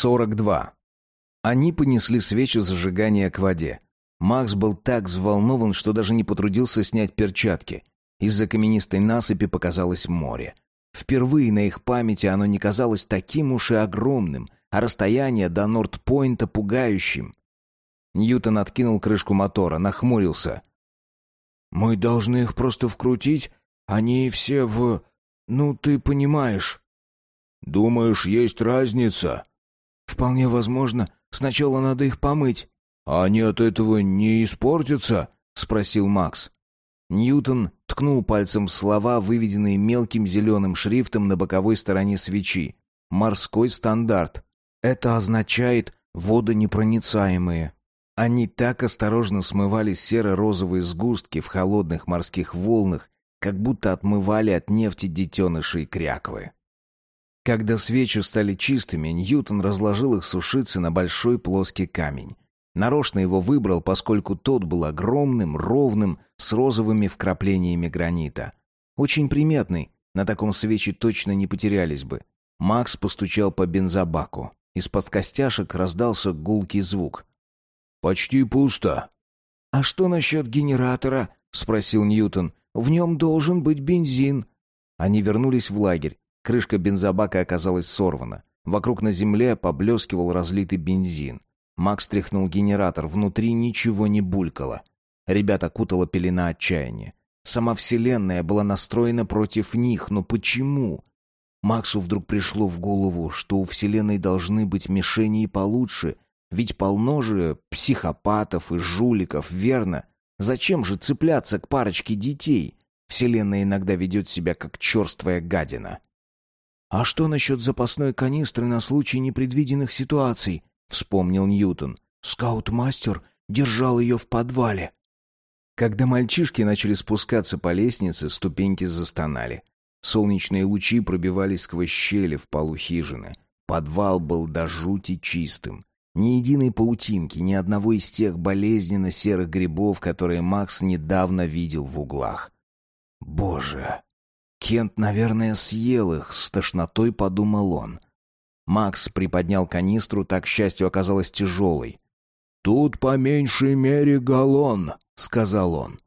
42. Они понесли свечи зажигания к воде. Макс был так взволнован, что даже не потрудился снять перчатки. Из-за каменистой насыпи показалось море. Впервые на их памяти оно не казалось таким уж и огромным, а расстояние до Норт-Пойнта пугающим. Ньютон откинул крышку мотора, нахмурился. «Мы должны их просто вкрутить? Они все в... Ну, ты понимаешь». «Думаешь, есть разница?» «Вполне возможно. Сначала надо их помыть». «А они от этого не испортятся?» — спросил Макс. Ньютон ткнул пальцем в слова, выведенные мелким зеленым шрифтом на боковой стороне свечи. «Морской стандарт». Это означает «водонепроницаемые». Они так осторожно смывали серо-розовые сгустки в холодных морских волнах, как будто отмывали от нефти детенышей кряквы. Когда свечи стали чистыми, Ньютон разложил их сушиться на большой плоский камень. Нарочно его выбрал, поскольку тот был огромным, ровным, с розовыми вкраплениями гранита. Очень приметный, на таком свечи точно не потерялись бы. Макс постучал по бензобаку. Из-под костяшек раздался гулкий звук. «Почти пусто». «А что насчет генератора?» — спросил Ньютон. «В нем должен быть бензин». Они вернулись в лагерь. Крышка бензобака оказалась сорвана. Вокруг на земле поблескивал разлитый бензин. Макс тряхнул генератор, внутри ничего не булькало. Ребят окутала пелена отчаяния. Сама Вселенная была настроена против них, но почему? Максу вдруг пришло в голову, что у Вселенной должны быть мишени и получше, ведь полно же психопатов и жуликов, верно? Зачем же цепляться к парочке детей? Вселенная иногда ведет себя как черствая гадина. «А что насчет запасной канистры на случай непредвиденных ситуаций?» — вспомнил Ньютон. «Скаут-мастер держал ее в подвале». Когда мальчишки начали спускаться по лестнице, ступеньки застонали. Солнечные лучи пробивались сквозь щели в полу хижины. Подвал был до жути чистым. Ни единой паутинки, ни одного из тех болезненно серых грибов, которые Макс недавно видел в углах. «Боже!» Кент, наверное, съел их, с тошнотой подумал он. Макс приподнял канистру, так, к счастью, оказалась тяжелой. «Тут по меньшей мере галлон», — сказал он.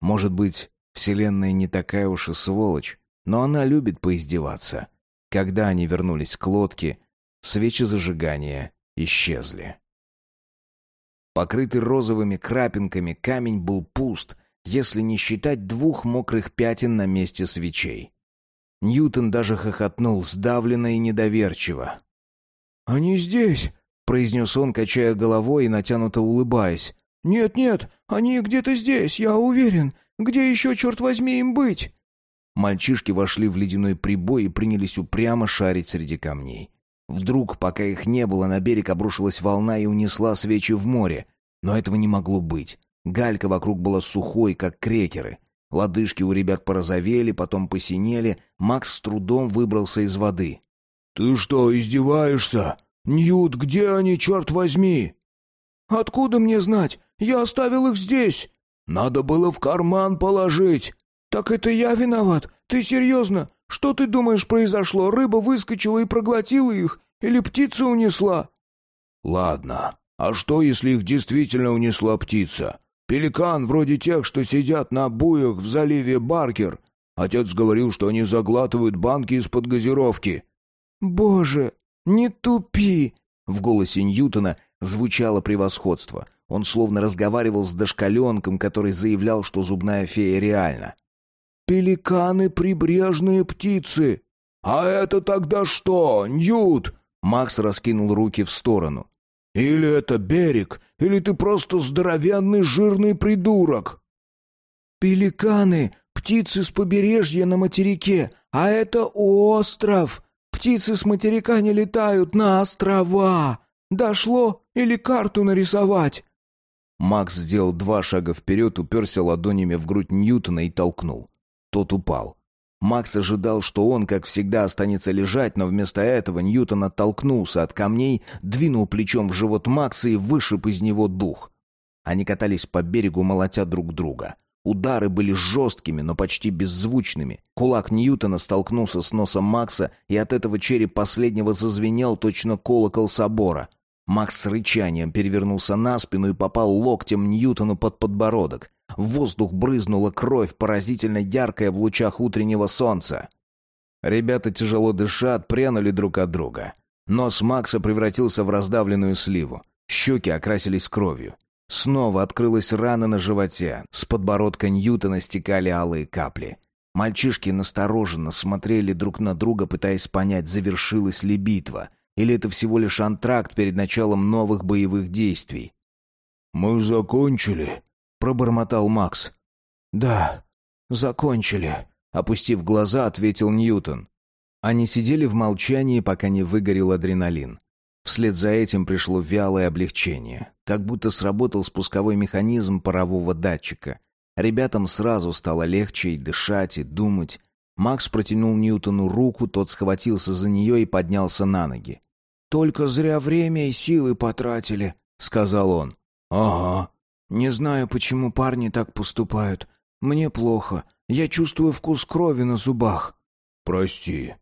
«Может быть, Вселенная не такая уж и сволочь, но она любит поиздеваться». Когда они вернулись к лодке, свечи зажигания исчезли. Покрытый розовыми крапинками камень был пуст, если не считать двух мокрых пятен на месте свечей. Ньютон даже хохотнул, сдавленно и недоверчиво. «Они здесь!» — произнес он, качая головой и натянуто улыбаясь. «Нет-нет, они где-то здесь, я уверен. Где еще, черт возьми, им быть?» Мальчишки вошли в ледяной прибой и принялись упрямо шарить среди камней. Вдруг, пока их не было, на берег обрушилась волна и унесла свечи в море. Но этого не могло быть. Галька вокруг была сухой, как крекеры. Лодыжки у ребят порозовели, потом посинели. Макс с трудом выбрался из воды. «Ты что, издеваешься? Ньют, где они, черт возьми?» «Откуда мне знать? Я оставил их здесь». «Надо было в карман положить». «Так это я виноват? Ты серьезно? Что ты думаешь произошло? Рыба выскочила и проглотила их? Или птица унесла?» «Ладно. А что, если их действительно унесла птица? Пеликан вроде тех, что сидят на буях в заливе Баркер. Отец говорил, что они заглатывают банки из-под газировки. Боже, не тупи! В голосе Ньютона звучало превосходство. Он словно разговаривал с дошкаленком, который заявлял, что зубная фея реальна. «Пеликаны — прибрежные птицы!» «А это тогда что, Ньют?» Макс раскинул руки в сторону. Или это берег, или ты просто здоровенный жирный придурок. Пеликаны, птицы с побережья на материке, а это остров. Птицы с материка не летают на острова. Дошло или карту нарисовать? Макс сделал два шага вперед, уперся ладонями в грудь Ньютона и толкнул. Тот упал. Макс ожидал, что он, как всегда, останется лежать, но вместо этого Ньютон оттолкнулся от камней, двинул плечом в живот Макса и вышиб из него дух. Они катались по берегу, молотя друг друга. Удары были жесткими, но почти беззвучными. Кулак Ньютона столкнулся с носом Макса, и от этого череп последнего зазвенел точно колокол собора. Макс с рычанием перевернулся на спину и попал локтем Ньютону под подбородок. В воздух брызнула кровь, поразительно яркая в лучах утреннего солнца. Ребята, тяжело дыша, отпрянули друг от друга. Нос Макса превратился в раздавленную сливу. Щеки окрасились кровью. Снова открылась рана на животе. С подбородка Ньютона стекали алые капли. Мальчишки настороженно смотрели друг на друга, пытаясь понять, завершилась ли битва, или это всего лишь антракт перед началом новых боевых действий. «Мы закончили», — пробормотал Макс. «Да, закончили», — опустив глаза, ответил Ньютон. Они сидели в молчании, пока не выгорел адреналин. Вслед за этим пришло вялое облегчение, как будто сработал спусковой механизм парового датчика. Ребятам сразу стало легче и дышать, и думать. Макс протянул Ньютону руку, тот схватился за нее и поднялся на ноги. «Только зря время и силы потратили», — сказал он. «Ага». «Не знаю, почему парни так поступают. Мне плохо. Я чувствую вкус крови на зубах». «Прости».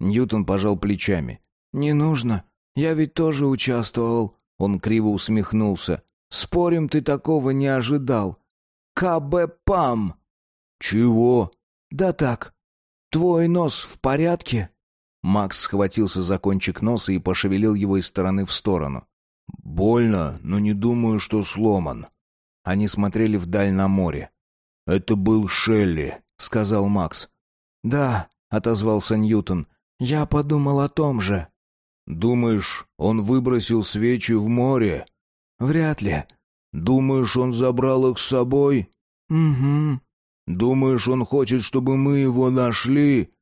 Ньютон пожал плечами. «Не нужно. Я ведь тоже участвовал. Он криво усмехнулся. Спорим, ты такого не ожидал. КБ-ПАМ. Чего? Да так. Твой нос в порядке? Макс схватился за кончик носа и пошевелил его из стороны в сторону. Больно, но не думаю, что сломан. Они смотрели вдаль на море. Это был Шелли, сказал Макс. Да, отозвался Ньютон. Я подумал о том же. Думаешь, он выбросил свечи в море? Вряд ли. Думаешь, он забрал их с собой? Угу. Думаешь, он хочет, чтобы мы его нашли?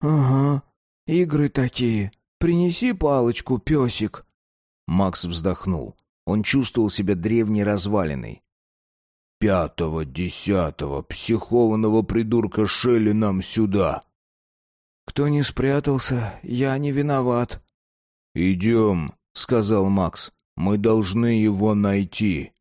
Ага. Игры такие. Принеси палочку, песик. Макс вздохнул. Он чувствовал себя древней развалиной. Пятого, десятого, психованного придурка Шелли нам сюда. Кто не спрятался, я не виноват. «Идем», — сказал Макс. «Мы должны его найти».